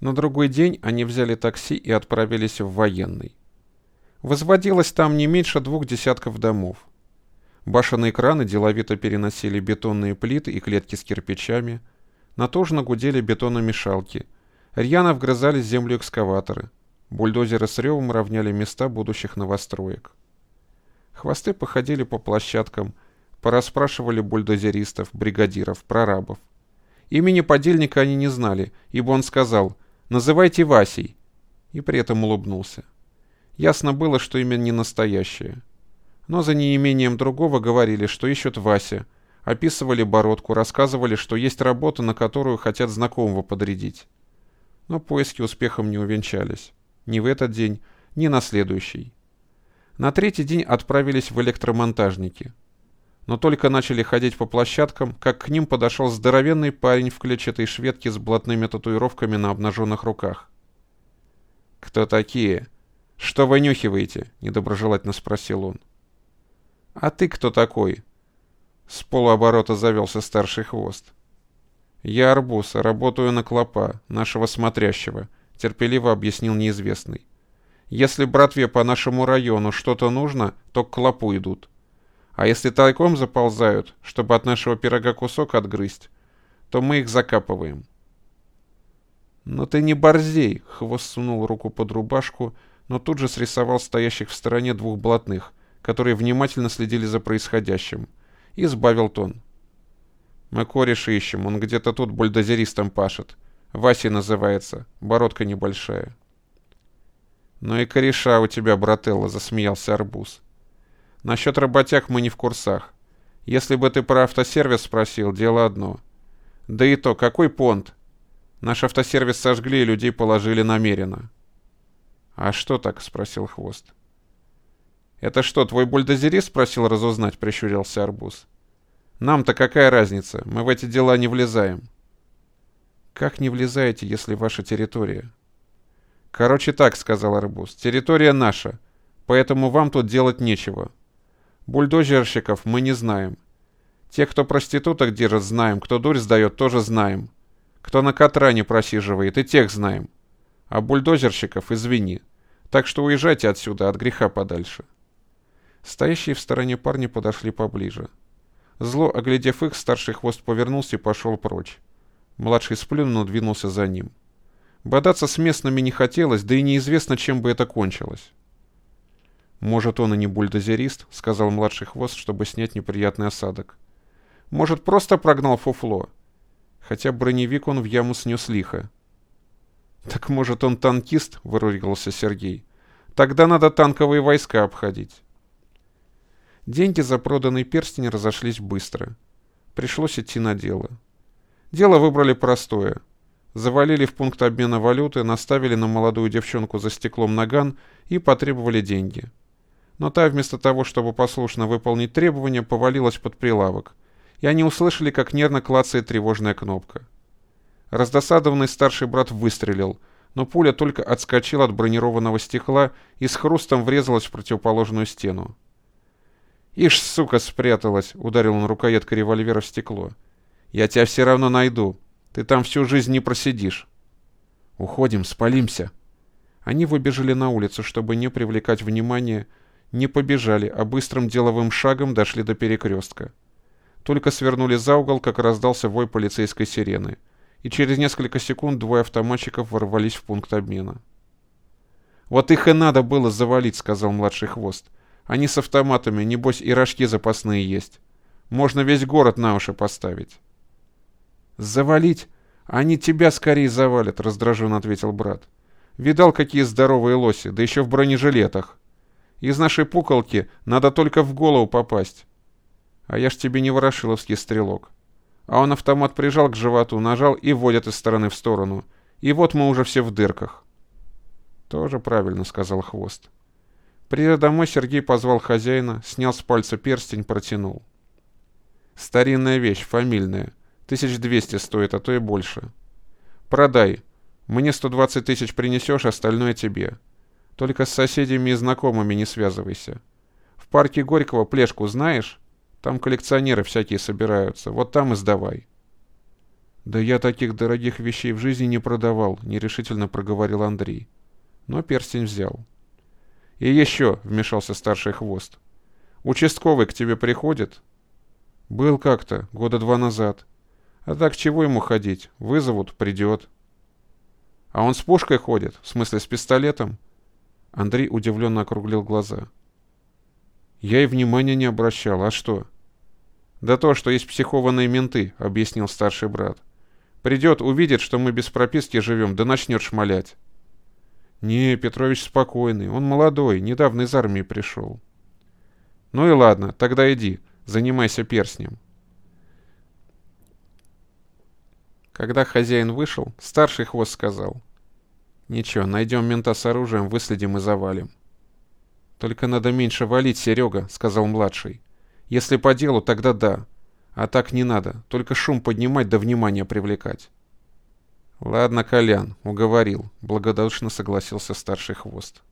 На другой день они взяли такси и отправились в военный. Возводилось там не меньше двух десятков домов. Башенные краны деловито переносили бетонные плиты и клетки с кирпичами. Натужно гудели бетономешалки. Рьяно вгрызались в землю экскаваторы. Бульдозеры с ревом равняли места будущих новостроек. Хвосты походили по площадкам, порасспрашивали бульдозеристов, бригадиров, прорабов. Имени подельника они не знали, ибо он сказал «называйте Васей» и при этом улыбнулся. Ясно было, что имя не настоящее. Но за неимением другого говорили, что ищут Вася, описывали бородку, рассказывали, что есть работа, на которую хотят знакомого подрядить. Но поиски успехом не увенчались. Ни в этот день, ни на следующий. На третий день отправились в электромонтажники. Но только начали ходить по площадкам, как к ним подошел здоровенный парень в клетчатой шведке с блатными татуировками на обнаженных руках. «Кто такие?» «Что вы нюхиваете?» — недоброжелательно спросил он. «А ты кто такой?» С полуоборота завелся старший хвост. «Я арбуз, работаю на клопа, нашего смотрящего», — терпеливо объяснил неизвестный. «Если братве по нашему району что-то нужно, то к клопу идут. А если тайком заползают, чтобы от нашего пирога кусок отгрызть, то мы их закапываем». «Но ты не борзей!» — хвост сунул руку под рубашку — но тут же срисовал стоящих в стороне двух блатных, которые внимательно следили за происходящим, и сбавил тон. «Мы кореша ищем, он где-то тут бульдозеристом пашет. Вася называется, бородка небольшая». «Ну и кореша у тебя, брателла», — засмеялся Арбуз. «Насчет работяг мы не в курсах. Если бы ты про автосервис спросил, дело одно. Да и то, какой понт? Наш автосервис сожгли и людей положили намеренно». «А что так?» — спросил Хвост. «Это что, твой бульдозерист?» — спросил разузнать, прищурился Арбуз. «Нам-то какая разница? Мы в эти дела не влезаем». «Как не влезаете, если ваша территория?» «Короче так», — сказал Арбуз. «Территория наша, поэтому вам тут делать нечего. Бульдозерщиков мы не знаем. Тех, кто проституток держит, знаем. Кто дурь сдает, тоже знаем. Кто на Катране просиживает, и тех знаем. А бульдозерщиков, извини. Так что уезжайте отсюда, от греха подальше. Стоящие в стороне парни подошли поближе. Зло, оглядев их, старший хвост повернулся и пошел прочь. Младший сплюнул, двинулся за ним. Бодаться с местными не хотелось, да и неизвестно, чем бы это кончилось. «Может, он и не бульдозерист», — сказал младший хвост, чтобы снять неприятный осадок. «Может, просто прогнал фуфло. Хотя броневик он в яму снес лихо. «Так, может, он танкист?» — выругался Сергей. «Тогда надо танковые войска обходить». Деньги за проданный перстень разошлись быстро. Пришлось идти на дело. Дело выбрали простое. Завалили в пункт обмена валюты, наставили на молодую девчонку за стеклом наган и потребовали деньги. Но та вместо того, чтобы послушно выполнить требования, повалилась под прилавок, и они услышали, как нервно клацает тревожная кнопка. Раздосадованный старший брат выстрелил, но пуля только отскочила от бронированного стекла и с хрустом врезалась в противоположную стену. «Ишь, сука, спряталась!» — ударил он рукояткой револьвера в стекло. «Я тебя все равно найду. Ты там всю жизнь не просидишь». «Уходим, спалимся». Они выбежали на улицу, чтобы не привлекать внимания, не побежали, а быстрым деловым шагом дошли до перекрестка. Только свернули за угол, как раздался вой полицейской сирены — и через несколько секунд двое автоматчиков ворвались в пункт обмена. «Вот их и надо было завалить», — сказал младший хвост. «Они с автоматами, небось и рожки запасные есть. Можно весь город на уши поставить». «Завалить? Они тебя скорее завалят», — раздраженно ответил брат. «Видал, какие здоровые лоси, да еще в бронежилетах. Из нашей пуколки надо только в голову попасть. А я ж тебе не ворошиловский стрелок а он автомат прижал к животу, нажал и водит из стороны в сторону. И вот мы уже все в дырках. Тоже правильно, сказал Хвост. Придя домой, Сергей позвал хозяина, снял с пальца перстень, протянул. Старинная вещь, фамильная. Тысяч двести стоит, а то и больше. Продай. Мне сто двадцать тысяч принесешь, остальное тебе. Только с соседями и знакомыми не связывайся. В парке Горького плешку знаешь? Там коллекционеры всякие собираются. Вот там и сдавай. «Да я таких дорогих вещей в жизни не продавал», — нерешительно проговорил Андрей. Но перстень взял. «И еще», — вмешался старший хвост. «Участковый к тебе приходит?» «Был как-то, года два назад. А так чего ему ходить? Вызовут, придет». «А он с пушкой ходит? В смысле, с пистолетом?» Андрей удивленно округлил глаза. «Я и внимания не обращал. А что?» «Да то, что есть психованные менты», — объяснил старший брат. «Придет, увидит, что мы без прописки живем, да начнет шмалять». «Не, Петрович спокойный, он молодой, недавно из армии пришел». «Ну и ладно, тогда иди, занимайся перстнем». Когда хозяин вышел, старший хвост сказал. «Ничего, найдем мента с оружием, выследим и завалим». «Только надо меньше валить, Серега», — сказал младший. «Если по делу, тогда да. А так не надо, только шум поднимать да внимание привлекать». «Ладно, Колян, уговорил», — благодушно согласился старший хвост.